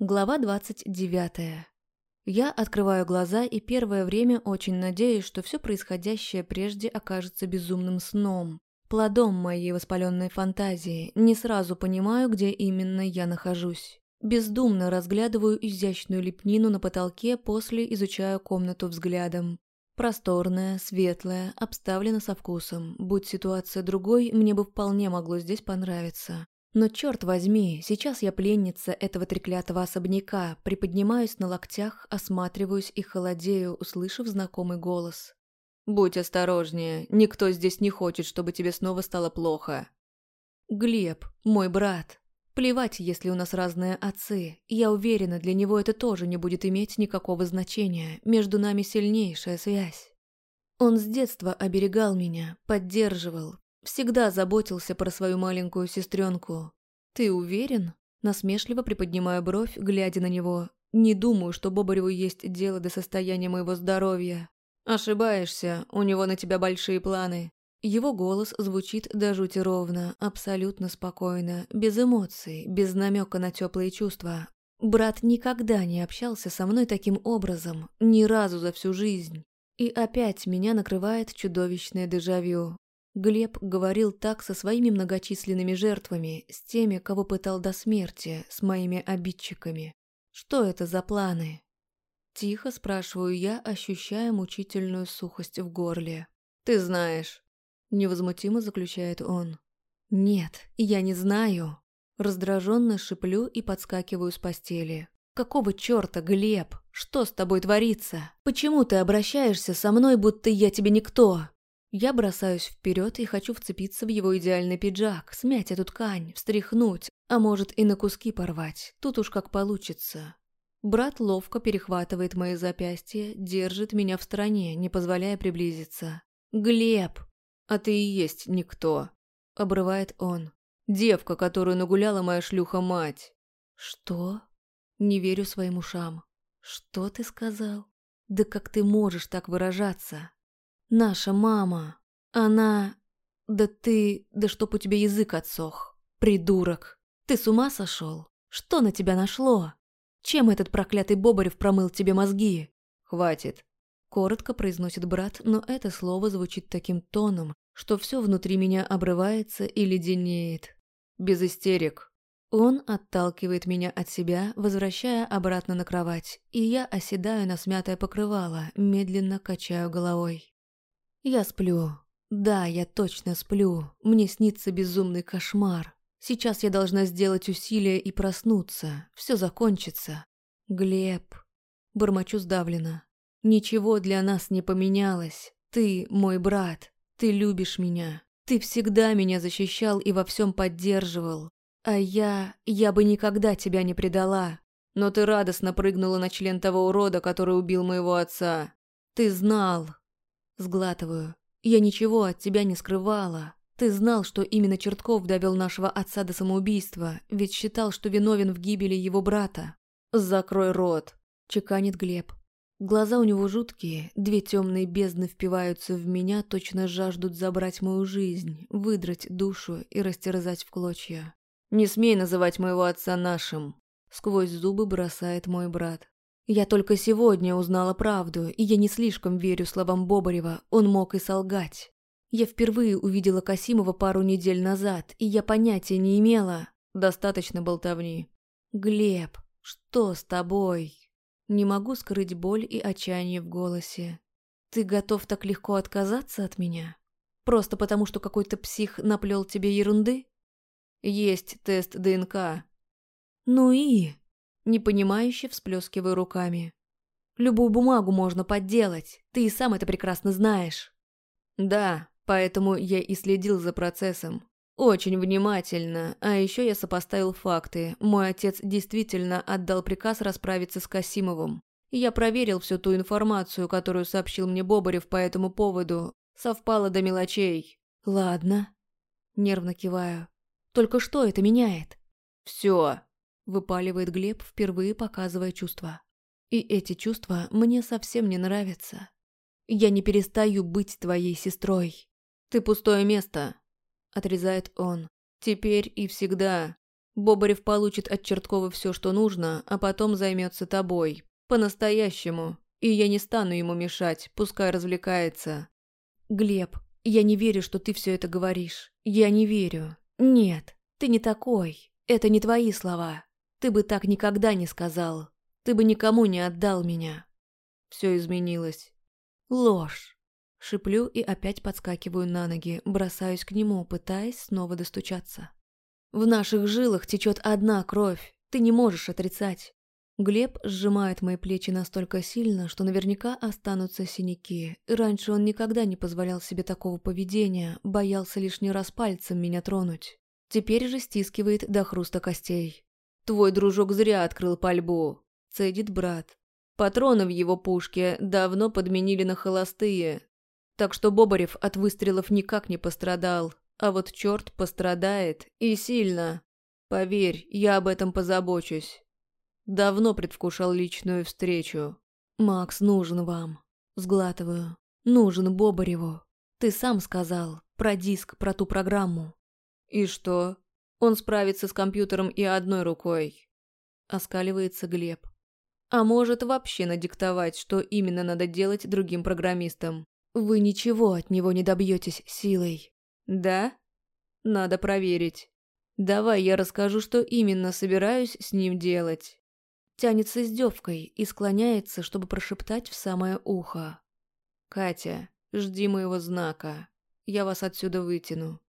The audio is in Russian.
Глава 29. Я открываю глаза и первое время очень надеюсь, что все происходящее прежде окажется безумным сном, плодом моей воспаленной фантазии. Не сразу понимаю, где именно я нахожусь. Бездумно разглядываю изящную лепнину на потолке, после изучаю комнату взглядом. Просторная, светлая, обставлена со вкусом. Будь ситуация другой, мне бы вполне могло здесь понравиться. Но черт возьми, сейчас я пленница этого треклятого особняка, приподнимаюсь на локтях, осматриваюсь и холодею, услышав знакомый голос. «Будь осторожнее, никто здесь не хочет, чтобы тебе снова стало плохо». «Глеб, мой брат. Плевать, если у нас разные отцы. Я уверена, для него это тоже не будет иметь никакого значения. Между нами сильнейшая связь». Он с детства оберегал меня, поддерживал, Всегда заботился про свою маленькую сестренку. Ты уверен? Насмешливо приподнимаю бровь, глядя на него. Не думаю, что Бобареву есть дело до состояния моего здоровья. Ошибаешься, у него на тебя большие планы. Его голос звучит до жути ровно, абсолютно спокойно, без эмоций, без намека на теплые чувства. Брат никогда не общался со мной таким образом, ни разу за всю жизнь. И опять меня накрывает чудовищное дежавю. Глеб говорил так со своими многочисленными жертвами, с теми, кого пытал до смерти, с моими обидчиками. Что это за планы? Тихо спрашиваю я, ощущая мучительную сухость в горле. «Ты знаешь», — невозмутимо заключает он. «Нет, я не знаю». Раздраженно шиплю и подскакиваю с постели. «Какого черта, Глеб? Что с тобой творится? Почему ты обращаешься со мной, будто я тебе никто?» Я бросаюсь вперед и хочу вцепиться в его идеальный пиджак, смять эту ткань, встряхнуть, а может и на куски порвать, тут уж как получится. Брат ловко перехватывает мои запястья, держит меня в стороне, не позволяя приблизиться. «Глеб! А ты и есть никто!» — обрывает он. «Девка, которую нагуляла моя шлюха-мать!» «Что?» Не верю своим ушам. «Что ты сказал? Да как ты можешь так выражаться?» Наша мама. Она... Да ты... Да чтоб у тебя язык отсох. Придурок. Ты с ума сошел? Что на тебя нашло? Чем этот проклятый Бобарев промыл тебе мозги? Хватит. Коротко произносит брат, но это слово звучит таким тоном, что все внутри меня обрывается и леденеет. Без истерик. Он отталкивает меня от себя, возвращая обратно на кровать, и я оседаю на смятое покрывало, медленно качаю головой. Я сплю. Да, я точно сплю. Мне снится безумный кошмар. Сейчас я должна сделать усилие и проснуться. Все закончится. Глеб. Бормочу сдавленно. Ничего для нас не поменялось. Ты мой брат. Ты любишь меня. Ты всегда меня защищал и во всем поддерживал. А я... я бы никогда тебя не предала. Но ты радостно прыгнула на член того урода, который убил моего отца. Ты знал, Сглатываю. Я ничего от тебя не скрывала. Ты знал, что именно Чертков довел нашего отца до самоубийства, ведь считал, что виновен в гибели его брата. «Закрой рот», — чеканит Глеб. Глаза у него жуткие, две темные бездны впиваются в меня, точно жаждут забрать мою жизнь, выдрать душу и растерзать в клочья. «Не смей называть моего отца нашим», — сквозь зубы бросает мой брат. Я только сегодня узнала правду, и я не слишком верю словам Бобарева, он мог и солгать. Я впервые увидела Касимова пару недель назад, и я понятия не имела. Достаточно болтовни. «Глеб, что с тобой?» Не могу скрыть боль и отчаяние в голосе. «Ты готов так легко отказаться от меня? Просто потому, что какой-то псих наплел тебе ерунды?» «Есть тест ДНК». «Ну и?» Непонимающе всплескиваю руками. Любую бумагу можно подделать, ты и сам это прекрасно знаешь. Да, поэтому я и следил за процессом. Очень внимательно, а еще я сопоставил факты. Мой отец действительно отдал приказ расправиться с Касимовым. Я проверил всю ту информацию, которую сообщил мне Бобарев по этому поводу. Совпало до мелочей. Ладно. Нервно киваю. Только что это меняет? Все выпаливает Глеб, впервые показывая чувства. И эти чувства мне совсем не нравятся. Я не перестаю быть твоей сестрой. Ты пустое место, отрезает он. Теперь и всегда. Бобарев получит от Черткова все, что нужно, а потом займется тобой. По-настоящему. И я не стану ему мешать, пускай развлекается. Глеб, я не верю, что ты все это говоришь. Я не верю. Нет, ты не такой. Это не твои слова. Ты бы так никогда не сказал. Ты бы никому не отдал меня. Все изменилось. Ложь. Шиплю и опять подскакиваю на ноги, бросаюсь к нему, пытаясь снова достучаться. В наших жилах течет одна кровь, ты не можешь отрицать. Глеб сжимает мои плечи настолько сильно, что наверняка останутся синяки. Раньше он никогда не позволял себе такого поведения, боялся лишний раз пальцем меня тронуть. Теперь же стискивает до хруста костей. «Твой дружок зря открыл пальбу», — цедит брат. «Патроны в его пушке давно подменили на холостые, так что Бобарев от выстрелов никак не пострадал, а вот черт пострадает, и сильно. Поверь, я об этом позабочусь. Давно предвкушал личную встречу. Макс нужен вам. Сглатываю. Нужен Бобареву. Ты сам сказал. Про диск, про ту программу. И что? Он справится с компьютером и одной рукой. Оскаливается Глеб. А может вообще надиктовать, что именно надо делать другим программистам. Вы ничего от него не добьетесь силой. Да? Надо проверить. Давай я расскажу, что именно собираюсь с ним делать. Тянется с девкой и склоняется, чтобы прошептать в самое ухо. Катя, жди моего знака. Я вас отсюда вытяну.